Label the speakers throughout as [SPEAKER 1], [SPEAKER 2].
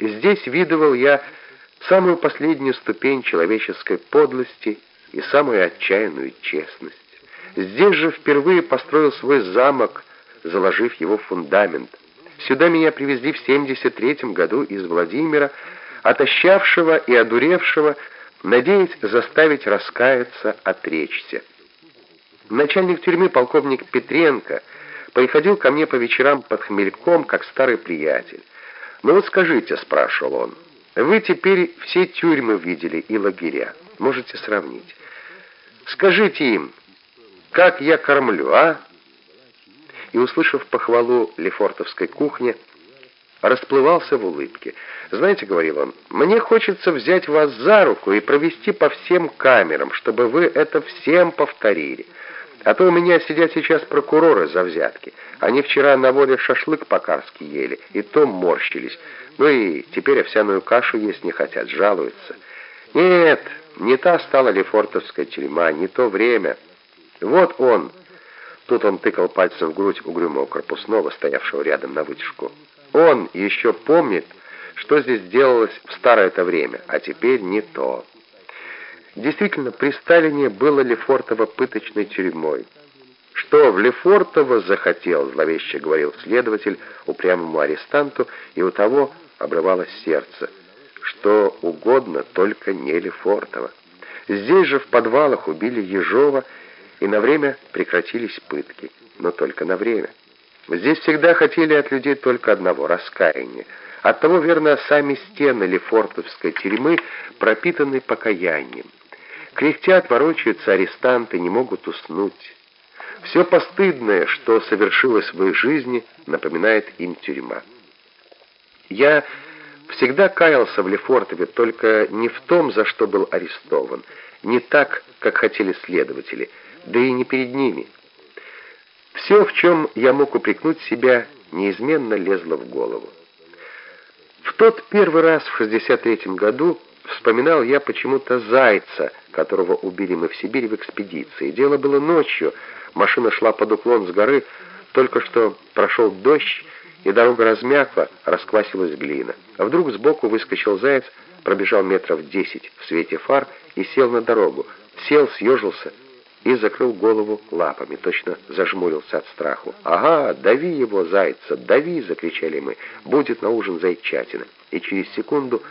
[SPEAKER 1] Здесь видывал я самую последнюю ступень человеческой подлости и самую отчаянную честность. Здесь же впервые построил свой замок, заложив его фундамент. Сюда меня привезли в 73 году из Владимира, отощавшего и одуревшего, надеясь заставить раскаяться, отречься. Начальник тюрьмы полковник Петренко приходил ко мне по вечерам под хмельком, как старый приятель. «Ну вот скажите», — спрашивал он, — «вы теперь все тюрьмы видели и лагеря, можете сравнить. Скажите им, как я кормлю, а?» И, услышав похвалу Лефортовской кухни, расплывался в улыбке. «Знаете, — говорил он, — мне хочется взять вас за руку и провести по всем камерам, чтобы вы это всем повторили». А то у меня сидят сейчас прокуроры за взятки. Они вчера на воле шашлык по-карски ели, и то морщились. Ну и теперь овсяную кашу есть не хотят, жалуются. Нет, не та стала Лефортовская тюрьма, не то время. Вот он. Тут он тыкал пальцем в грудь угрюмого корпусного, стоявшего рядом на вытяжку. Он еще помнит, что здесь делалось в старое-то время, а теперь не то. Действительно, при Сталине было Лефортово пыточной тюрьмой. «Что в Лефортово захотел?» — зловеще говорил следователь упрямому арестанту, и у того обрывалось сердце. «Что угодно, только не Лефортово». Здесь же в подвалах убили Ежова, и на время прекратились пытки, но только на время. Здесь всегда хотели от людей только одного — раскаяния. Оттого, верно, сами стены Лефортовской тюрьмы пропитаны покаянием. Кряхтят, ворочаются арестанты, не могут уснуть. Все постыдное, что совершилось в их жизни, напоминает им тюрьма. Я всегда каялся в Лефортове, только не в том, за что был арестован, не так, как хотели следователи, да и не перед ними. Все, в чем я мог упрекнуть себя, неизменно лезло в голову. В тот первый раз в 63 году Вспоминал я почему-то зайца, которого убили мы в Сибири в экспедиции. Дело было ночью, машина шла под уклон с горы, только что прошел дождь, и дорога размякла, расквасилась глина. А вдруг сбоку выскочил заяц, пробежал метров десять в свете фар и сел на дорогу. Сел, съежился и закрыл голову лапами, точно зажмурился от страху. «Ага, дави его, зайца, дави!» — закричали мы. «Будет на ужин зайчатина!» И через секунду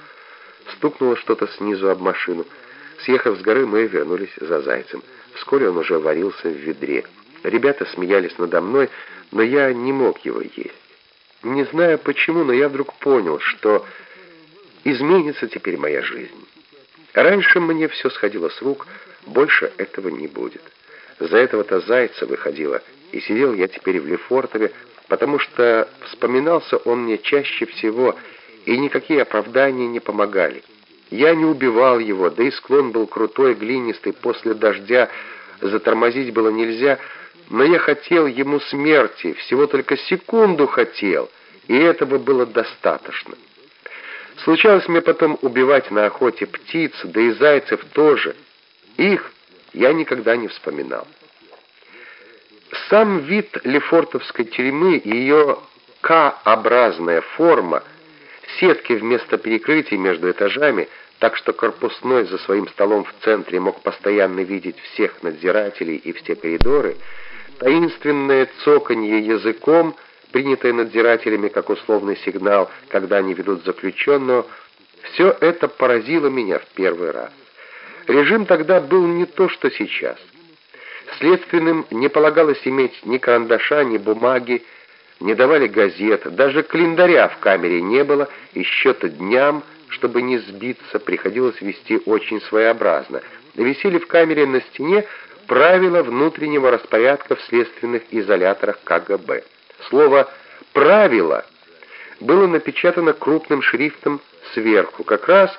[SPEAKER 1] Стукнуло что-то снизу об машину. Съехав с горы, мы вернулись за зайцем. Вскоре он уже варился в ведре. Ребята смеялись надо мной, но я не мог его есть. Не знаю почему, но я вдруг понял, что изменится теперь моя жизнь. Раньше мне все сходило с рук, больше этого не будет. За этого-то зайца выходило, и сидел я теперь в Лефортове, потому что вспоминался он мне чаще всего, и никакие оправдания не помогали. Я не убивал его, да и склон был крутой, глинистый, после дождя затормозить было нельзя, но я хотел ему смерти, всего только секунду хотел, и этого было достаточно. Случалось мне потом убивать на охоте птиц, да и зайцев тоже. Их я никогда не вспоминал. Сам вид Лефортовской тюрьмы ее К-образная форма – сетки вместо перекрытий между этажами, так что корпусной за своим столом в центре мог постоянно видеть всех надзирателей и все коридоры, таинственное цоканье языком, принятое надзирателями как условный сигнал, когда они ведут заключенного, все это поразило меня в первый раз. Режим тогда был не то, что сейчас. Следственным не полагалось иметь ни карандаша, ни бумаги, не давали газет, даже календаря в камере не было, и счета дням, чтобы не сбиться, приходилось вести очень своеобразно. Висели в камере на стене правила внутреннего распорядка в следственных изоляторах КГБ. Слово «правило» было напечатано крупным шрифтом сверху, как раз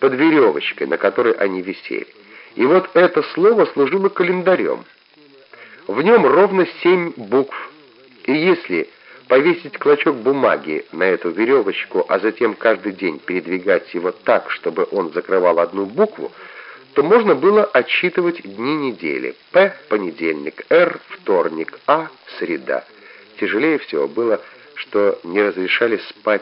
[SPEAKER 1] под веревочкой, на которой они висели. И вот это слово служило календарем. В нем ровно семь букв, и если повесить клочок бумаги на эту веревочку, а затем каждый день передвигать его так, чтобы он закрывал одну букву, то можно было отсчитывать дни недели. П – понедельник, Р – вторник, А – среда. Тяжелее всего было, что не разрешали спать